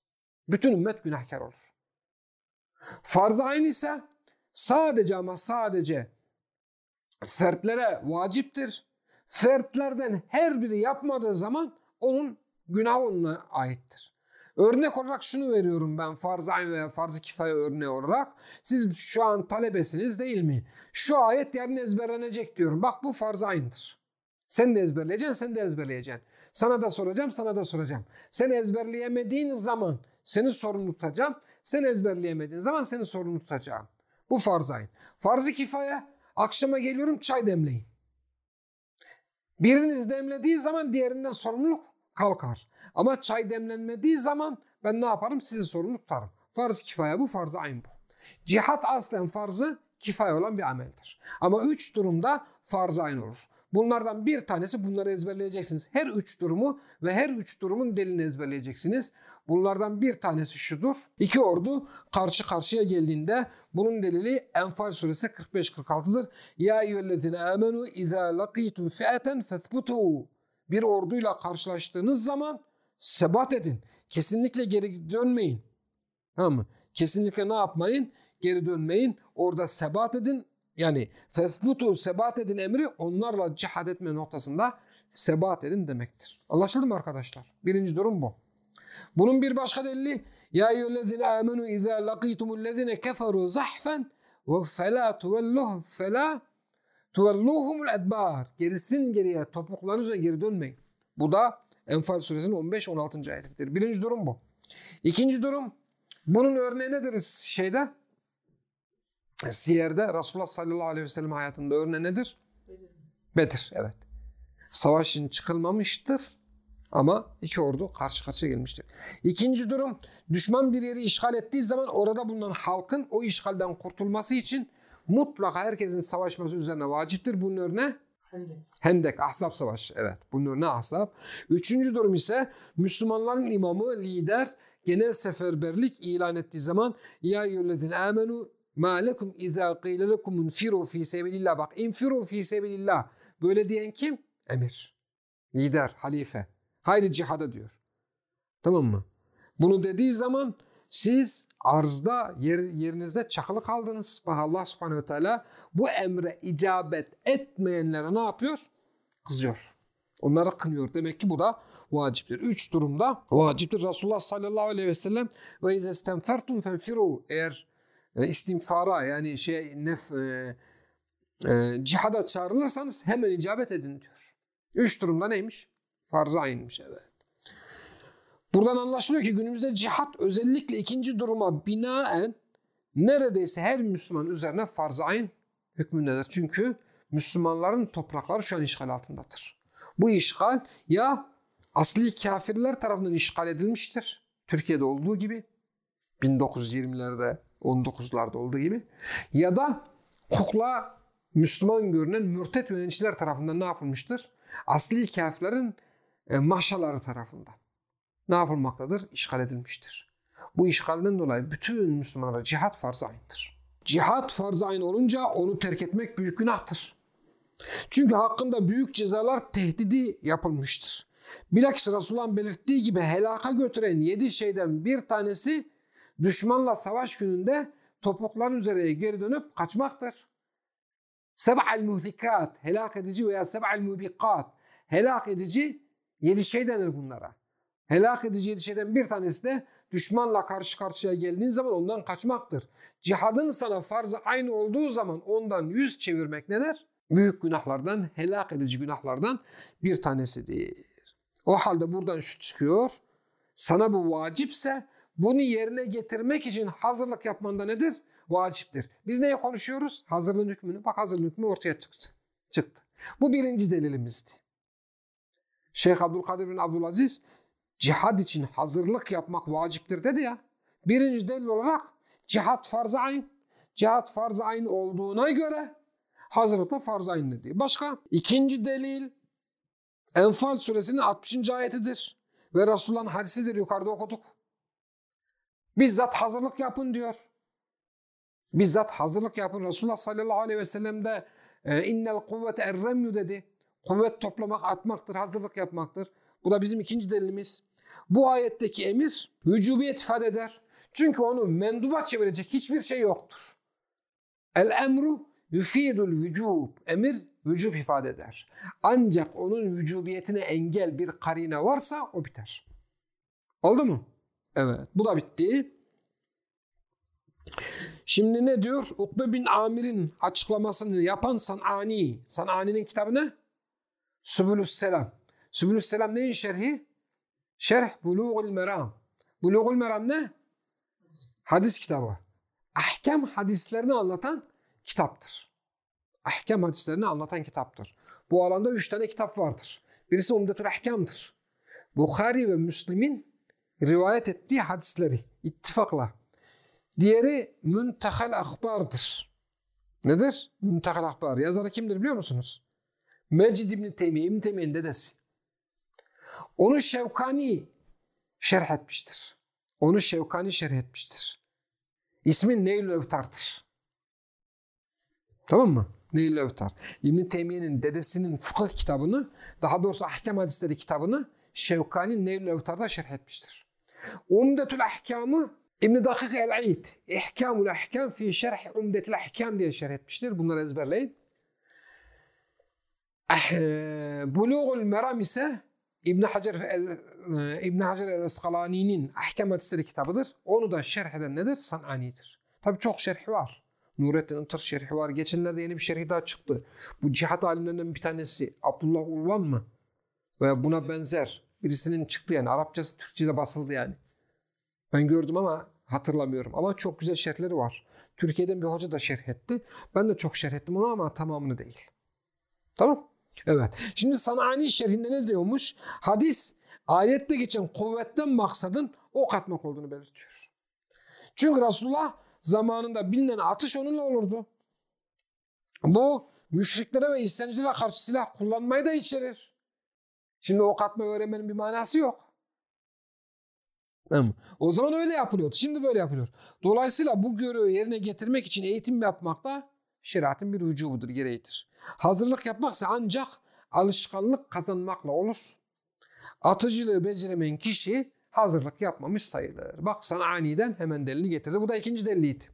Bütün ümmet günahkar olur. Farz-ı ayn ise sadece ama sadece fertlere vaciptir. Fertlerden her biri yapmadığı zaman onun günahı onunla aittir. Örnek olarak şunu veriyorum ben farz-ı ayn veya farz-ı kifaye örneği olarak. Siz şu an talebesiniz değil mi? Şu ayet yarın ezberlenecek diyorum. Bak bu farz-ı ayn'dır. Sen de ezberleyeceksin, sen de ezberleyeceksin. Sana da soracağım, sana da soracağım. Sen ezberleyemediğin zaman seni sorumlu tutacağım. Sen ezberleyemediğin zaman seni sorumlu tutacağım. Bu farz-ı ayn. Farz-ı kifaye akşama geliyorum çay demleyin. Biriniz demlediği zaman diğerinden sorumluluk kalkar. Ama çay demlenmediği zaman ben ne yaparım? Sizi sorumlu tutarım. Farz-ı kifaye bu, farz-ı bu. Cihat aslen farzı kifaye olan bir ameldir. Ama üç durumda farz-ı olur. Bunlardan bir tanesi bunları ezberleyeceksiniz. Her üç durumu ve her üç durumun delini ezberleyeceksiniz. Bunlardan bir tanesi şudur. İki ordu karşı karşıya geldiğinde bunun delili Enfal suresi 45-46'dır. Ya eyyühellezine amenu izâ lakîtum fi'eten fethbutu. Bir orduyla karşılaştığınız zaman sebat edin. Kesinlikle geri dönmeyin. Tamam mı? Kesinlikle ne yapmayın? Geri dönmeyin. Orada sebat edin. Yani fesbutu sebat edin emri onlarla cihad etme noktasında sebat edin demektir. Anlaşıldı mı arkadaşlar? Birinci durum bu. Bunun bir başka delili Ya eyyühellezine amenu izâ lakîtumullezine keferu zahfen ve felâ tuvelluhum felâ tuvelluhumul edbâr. Gerisin geriye topuklarınıza geri dönmeyin. Bu da Enfal suresinin 15-16. ayetidir. Birinci durum bu. İkinci durum bunun örneği nedir şeyde? Siyer'de Resulullah sallallahu aleyhi ve sellem hayatında örneği nedir? Bedir. Evet. Savaşın çıkılmamıştır ama iki ordu karşı karşıya gelmiştir. İkinci durum düşman bir yeri işgal ettiği zaman orada bulunan halkın o işgalden kurtulması için mutlaka herkesin savaşması üzerine vaciptir. Bunun örneği
Hendek.
Hendek, Ahzab Savaşı. Evet, bunun örneği Ahzab. Üçüncü durum ise Müslümanların imamı, lider, genel seferberlik ilan ettiği zaman Ya eyyühellezine amenu ma lekum izâ qîle lekum infiru fî sebilillah. Bak infiru fî sebilillah. Böyle diyen kim? Emir. Lider, halife. Haydi cihada diyor. Tamam mı? Bunu dediği zaman siz arzda yer, yerinizde çakılı kaldınız. Bak Allah subhanehu ve teala bu emre icabet etmeyenlere ne yapıyor? Kızıyor. Onları kınıyor. Demek ki bu da vaciptir. Üç durumda vaciptir. Resulullah sallallahu aleyhi ve sellem ve izâ istenfertum fenfiru eğer istinfara yani şey nef e, e, cihada çağrılırsanız hemen icabet edin diyor. Üç durumda neymiş? Farz-ı aynmış evet. Buradan anlaşılıyor ki günümüzde cihat özellikle ikinci duruma binaen neredeyse her Müslüman üzerine farz-ı ayn hükmündedir. Çünkü Müslümanların toprakları şu an işgal altındadır. Bu işgal ya asli kafirler tarafından işgal edilmiştir. Türkiye'de olduğu gibi 1920'lerde 19'larda olduğu gibi ya da kukla Müslüman görünen mürtet yöneticiler tarafından ne yapılmıştır? Asli kafirlerin e, maşaları tarafından ne yapılmaktadır? İşgal edilmiştir. Bu işgalden dolayı bütün Müslümanlara cihat farz-ı aynıdır. Cihat farz-ı ayn olunca onu terk etmek büyük günahtır. Çünkü hakkında büyük cezalar tehdidi yapılmıştır. Bilakis Resulullah'ın belirttiği gibi helaka götüren yedi şeyden bir tanesi düşmanla savaş gününde topukların üzerine geri dönüp kaçmaktır. Seb'al muhlikat, helak edici veya seb'al mubikat, helak edici yedi şey denir bunlara. Helak edici yedi şeyden bir tanesi de düşmanla karşı karşıya geldiğin zaman ondan kaçmaktır. Cihadın sana farz aynı olduğu zaman ondan yüz çevirmek nedir? Büyük günahlardan, helak edici günahlardan bir tanesidir. O halde buradan şu çıkıyor. Sana bu vacipse bunu yerine getirmek için hazırlık yapmanda nedir? Vaciptir. Biz neye konuşuyoruz? Hazırlığın hükmünü. Bak hazırlığın hükmü ortaya çıktı. çıktı. Bu birinci delilimizdi. Şeyh Abdülkadir bin Abdülaziz cihad için hazırlık yapmak vaciptir dedi ya. Birinci delil olarak cihad farz-ı ayn. Cihad farz-ı ayn olduğuna göre hazırlık da farz-ı ayn dedi. Başka? ikinci delil Enfal suresinin 60. ayetidir. Ve Resulullah'ın hadisidir yukarıda okuduk. Bizzat hazırlık yapın diyor. Bizzat hazırlık yapın. Resulullah sallallahu aleyhi ve sellem de e, innel kuvvete erremyu dedi. Kuvvet toplamak, atmaktır, hazırlık yapmaktır. Bu da bizim ikinci delilimiz. Bu ayetteki emir vücubiyet ifade eder. Çünkü onu menduba çevirecek hiçbir şey yoktur. El emru yufidul vücub. Emir vücub ifade eder. Ancak onun vücubiyetine engel bir karine varsa o biter. Oldu mu? Evet bu da bitti. Şimdi ne diyor? Ukbe bin Amir'in açıklamasını yapan San'ani. San'ani'nin kitabı ne? Sübülüs Selam. Sübülüs Selam neyin şerhi? Şerh Bulugul Meram. Bulugul Meram ne? Hadis kitabı. Ahkam hadislerini anlatan kitaptır. Ahkam hadislerini anlatan kitaptır. Bu alanda üç tane kitap vardır. Birisi Umdetül Ahkam'dır. Bukhari ve Müslim'in rivayet ettiği hadisleri ittifakla. Diğeri Müntehal Akbar'dır. Nedir? Müntehal Akbar. Yazarı kimdir biliyor musunuz? Mecid İbni Teymiye, İbni Teymiye'nin dedesi. Onu Şevkani şerh etmiştir. Onu Şevkani şerh etmiştir. İsmi Neylül Evtar'dır. Tamam mı? Neylül Evtar. İbn Teymiye'nin dedesinin fıkıh kitabını, daha doğrusu ahkam hadisleri kitabını Şevkani Neylül Evtar'da şerh etmiştir. Umdetül Ahkam'ı İbn Dakik el-Aid, İhkamul Ahkam fi şerh Umdetül Ahkam diye şerh etmiştir. Bunları ezberleyin. Ah, Bulugul Meram ise İbn Hacer el, İbn Hacer el-Eskalani'nin ahkam hadisleri kitabıdır. Onu da şerh eden nedir? San'ani'dir. Tabi çok şerhi var. Nurettin Itır şerhi var. Geçenlerde yeni bir şerhi daha çıktı. Bu cihat alimlerinden bir tanesi Abdullah Ulvan mı? Veya buna benzer birisinin çıktı yani. Arapçası Türkçe'de basıldı yani. Ben gördüm ama hatırlamıyorum. Ama çok güzel şerhleri var. Türkiye'den bir hoca da şerh etti. Ben de çok şerh ettim onu ama tamamını değil. Tamam. Evet. Şimdi Sanani şerhinde ne diyormuş? Hadis ayette geçen kuvvetten maksadın ok atmak olduğunu belirtiyor. Çünkü Resulullah zamanında bilinen atış onunla olurdu. Bu müşriklere ve isyancılara karşı silah kullanmayı da içerir. Şimdi ok atma öğrenmenin bir manası yok. O zaman öyle yapılıyordu. Şimdi böyle yapılıyor. Dolayısıyla bu görevi yerine getirmek için eğitim yapmak da şeriatın bir vücubudur, gereğidir. Hazırlık yapmaksa ancak alışkanlık kazanmakla olur. Atıcılığı beceremeyen kişi hazırlık yapmamış sayılır. Bak sana aniden hemen delili getirdi. Bu da ikinci deliliydi.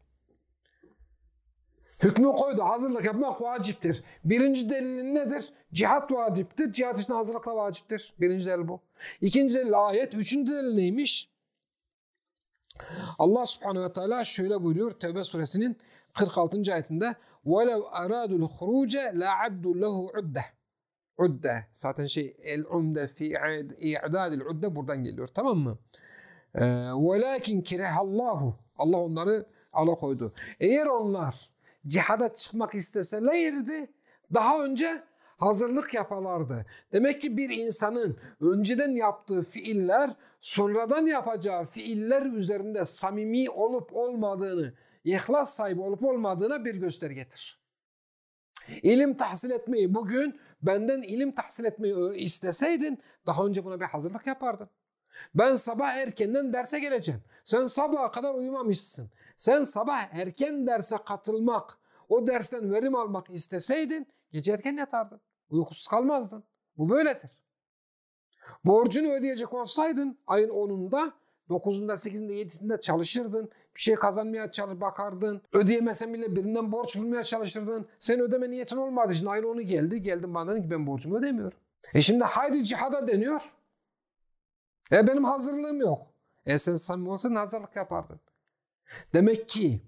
Hükmü koydu. Hazırlık yapmak vaciptir. Birinci delilin nedir? Cihat vaciptir. Cihat için hazırlıkla vaciptir. Birinci delil bu. İkinci delil ayet. Üçüncü delil neymiş? Allah subhanehu ve teala şöyle buyuruyor Tevbe suresinin 46. ayetinde وَلَوْ أَرَادُوا الْخُرُوجَ لَعَدُّوا لَهُ عُدَّةً Udde. Zaten şey el umde fi i'dadil udde buradan geliyor. Tamam mı? Ee, velakin kirehallahu. Allah onları alakoydu. Eğer onlar cihada çıkmak isteselerdi daha önce hazırlık yaparlardı. Demek ki bir insanın önceden yaptığı fiiller sonradan yapacağı fiiller üzerinde samimi olup olmadığını, ihlas sahibi olup olmadığına bir göstergedir. İlim tahsil etmeyi bugün benden ilim tahsil etmeyi isteseydin daha önce buna bir hazırlık yapardın. Ben sabah erkenden derse geleceğim. Sen sabaha kadar uyumamışsın. Sen sabah erken derse katılmak, o dersten verim almak isteseydin gece erken yatardın. Uykusuz kalmazdın. Bu böyledir. Borcunu ödeyecek olsaydın ayın 10'unda 9'unda 8'inde 7'sinde çalışırdın. Bir şey kazanmaya çalış bakardın. Ödeyemesen bile birinden borç bulmaya çalışırdın. Sen ödeme niyetin olmadı. Şimdi aynı onu geldi. Geldim bana dedin ki ben borcumu ödemiyorum. E şimdi haydi cihada deniyor. E benim hazırlığım yok. E sen samimi olsan hazırlık yapardın. Demek ki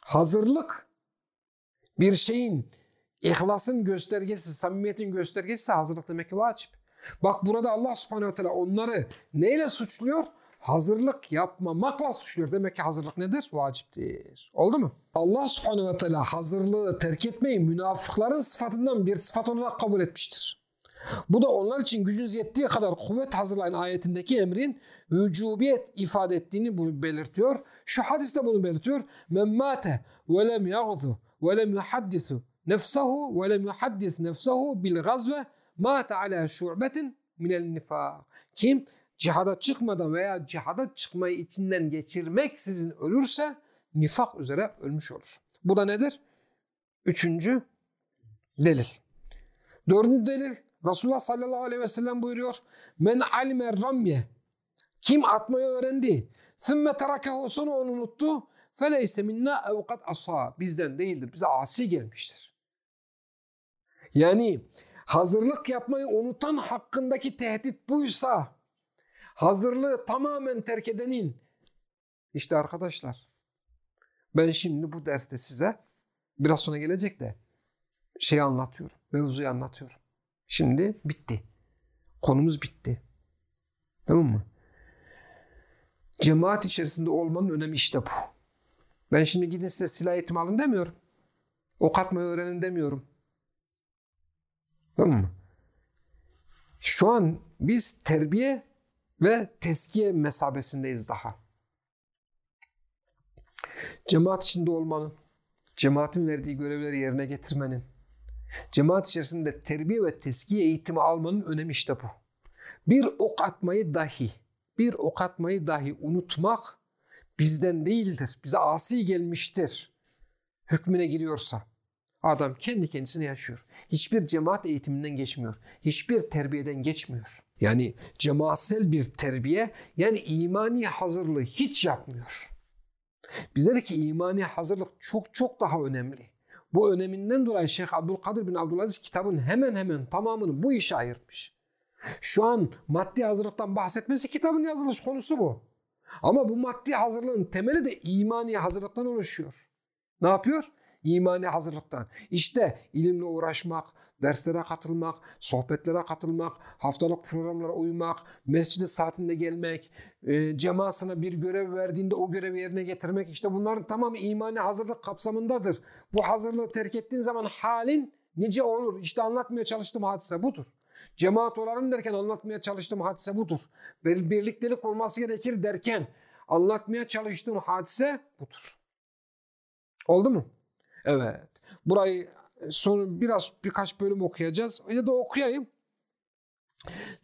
hazırlık bir şeyin ihlasın göstergesi, samimiyetin göstergesi hazırlık demek ki vacip. Bak burada Allah subhanehu teala onları neyle suçluyor? hazırlık yapmamakla suçluyor. Demek ki hazırlık nedir? Vaciptir. Oldu mu? Allah subhanehu teala hazırlığı terk etmeyi münafıkların sıfatından bir sıfat olarak kabul etmiştir. Bu da onlar için gücünüz yettiği kadar kuvvet hazırlayın ayetindeki emrin vücubiyet ifade ettiğini belirtiyor. Şu hadis de bunu belirtiyor. Men mate ve lem yagzu ve lem yuhaddisu nefsehu ve lem yuhaddis nefsehu bil gazve mate ala şu'betin minel nifak. Kim cihada çıkmadan veya cihada çıkmayı içinden geçirmek sizin ölürse nifak üzere ölmüş olur. Bu da nedir? Üçüncü delil. Dördüncü delil Resulullah sallallahu aleyhi ve sellem buyuruyor. Men alime ramye kim atmayı öğrendi. Thümme terakehu sonra onu unuttu. Feleyse minna evkat asa. Bizden değildir. Bize asi gelmiştir. Yani hazırlık yapmayı unutan hakkındaki tehdit buysa hazırlığı tamamen terk edenin İşte arkadaşlar ben şimdi bu derste size biraz sonra gelecek de şey anlatıyorum. Mevzuyu anlatıyorum. Şimdi bitti. Konumuz bitti. Tamam mı? Cemaat içerisinde olmanın önemi işte bu. Ben şimdi gidin size silah eğitimi alın demiyorum. Ok atmayı öğrenin demiyorum. Tamam mı? Şu an biz terbiye ve teskiye mesabesindeyiz daha. Cemaat içinde olmanın, cemaatin verdiği görevleri yerine getirmenin, cemaat içerisinde terbiye ve teskiye eğitimi almanın önemi işte bu. Bir ok atmayı dahi, bir ok atmayı dahi unutmak bizden değildir. Bize asi gelmiştir. Hükmüne giriyorsa. Adam kendi kendisine yaşıyor. Hiçbir cemaat eğitiminden geçmiyor. Hiçbir terbiyeden geçmiyor. Yani cemaatsel bir terbiye yani imani hazırlığı hiç yapmıyor. Bizdeki imani hazırlık çok çok daha önemli. Bu öneminden dolayı Şeyh Abdülkadir bin Abdülaziz kitabın hemen hemen tamamını bu işe ayırmış. Şu an maddi hazırlıktan bahsetmesi kitabın yazılış konusu bu. Ama bu maddi hazırlığın temeli de imani hazırlıktan oluşuyor. Ne yapıyor? İmani hazırlıktan. İşte ilimle uğraşmak, derslere katılmak, sohbetlere katılmak, haftalık programlara uymak, mescide saatinde gelmek, e, bir görev verdiğinde o görevi yerine getirmek. İşte bunların tamamı imani hazırlık kapsamındadır. Bu hazırlığı terk ettiğin zaman halin nice olur. İşte anlatmaya çalıştığım hadise budur. Cemaat olalım derken anlatmaya çalıştığım hadise budur. Bir birliktelik olması gerekir derken anlatmaya çalıştığım hadise budur. Oldu mu? Evet. Burayı sonra biraz birkaç bölüm okuyacağız. Ya da okuyayım.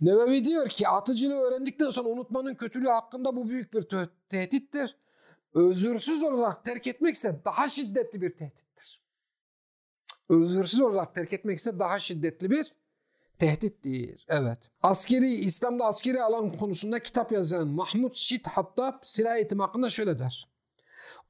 Nevevi diyor ki atıcılığı öğrendikten sonra unutmanın kötülüğü hakkında bu büyük bir te- tehdittir. Özürsüz olarak terk etmek ise daha şiddetli bir tehdittir. Özürsüz olarak terk etmek ise daha şiddetli bir tehdittir. Evet. Askeri, İslam'da askeri alan konusunda kitap yazan Mahmud Şit Hattab silah eğitimi hakkında şöyle der.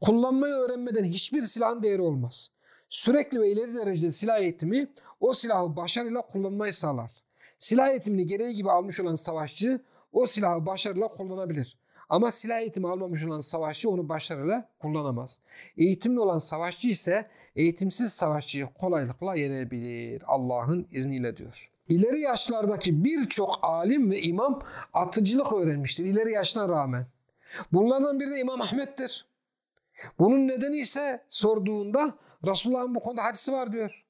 Kullanmayı öğrenmeden hiçbir silahın değeri olmaz. Sürekli ve ileri derecede silah eğitimi o silahı başarıyla kullanmayı sağlar. Silah eğitimini gereği gibi almış olan savaşçı o silahı başarıyla kullanabilir. Ama silah eğitimi almamış olan savaşçı onu başarıyla kullanamaz. Eğitimli olan savaşçı ise eğitimsiz savaşçıyı kolaylıkla yenebilir. Allah'ın izniyle diyor. İleri yaşlardaki birçok alim ve imam atıcılık öğrenmiştir ileri yaşına rağmen. Bunlardan biri de İmam Ahmet'tir. Bunun nedeni ise sorduğunda Resulullah'ın bu konuda hadisi var diyor.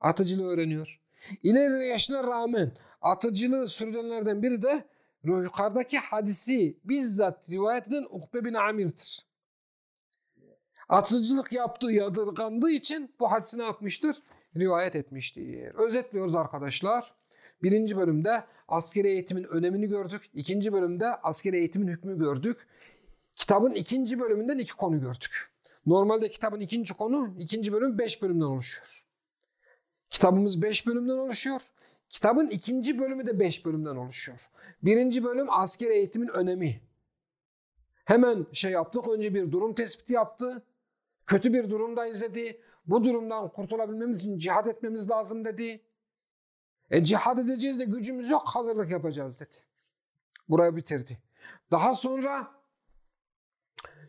Atıcılığı öğreniyor. İleri yaşına rağmen atıcılığı sürdürenlerden biri de yukarıdaki hadisi bizzat rivayet eden Ukbe bin Amir'dir. Atıcılık yaptığı yadırgandığı için bu hadisi ne yapmıştır? Rivayet etmiştir. Özetliyoruz arkadaşlar. Birinci bölümde askeri eğitimin önemini gördük. İkinci bölümde askeri eğitimin hükmü gördük. Kitabın ikinci bölümünden iki konu gördük. Normalde kitabın ikinci konu, ikinci bölüm beş bölümden oluşuyor. Kitabımız beş bölümden oluşuyor. Kitabın ikinci bölümü de beş bölümden oluşuyor. Birinci bölüm asker eğitimin önemi. Hemen şey yaptık, önce bir durum tespiti yaptı. Kötü bir durumdayız dedi. Bu durumdan kurtulabilmemiz için cihad etmemiz lazım dedi. E cihad edeceğiz de gücümüz yok, hazırlık yapacağız dedi. Burayı bitirdi. Daha sonra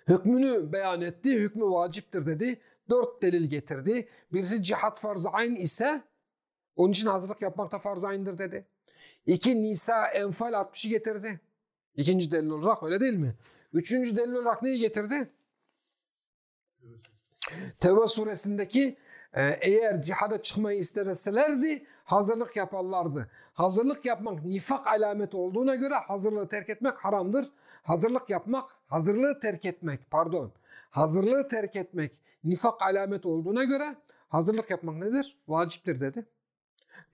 hükmünü beyan etti. Hükmü vaciptir dedi. Dört delil getirdi. Birisi cihat farz-ı ayn ise onun için hazırlık yapmakta farz-ı ayn'dir dedi. İki Nisa Enfal 60'ı getirdi. İkinci delil olarak öyle değil mi? Üçüncü delil olarak neyi getirdi? Tevbe suresindeki eğer cihada çıkmayı isteselerdi hazırlık yaparlardı. Hazırlık yapmak nifak alameti olduğuna göre hazırlığı terk etmek haramdır. Hazırlık yapmak, hazırlığı terk etmek pardon. Hazırlığı terk etmek nifak alamet olduğuna göre hazırlık yapmak nedir? Vaciptir dedi.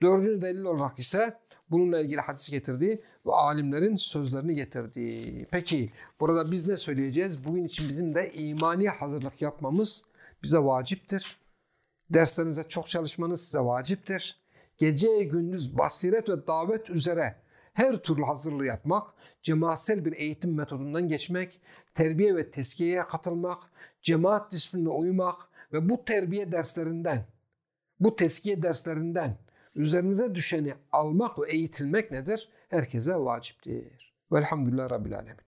Dördüncü delil olarak ise bununla ilgili hadis getirdi ve alimlerin sözlerini getirdi. Peki burada biz ne söyleyeceğiz? Bugün için bizim de imani hazırlık yapmamız bize vaciptir. Derslerinize çok çalışmanız size vaciptir. Gece gündüz basiret ve davet üzere her türlü hazırlığı yapmak, cemaatsel bir eğitim metodundan geçmek, terbiye ve tezkiyeye katılmak, cemaat disiplinine uymak ve bu terbiye derslerinden, bu tezkiye derslerinden üzerinize düşeni almak ve eğitilmek nedir? Herkese vaciptir. Velhamdülillah Rabbil Alemin.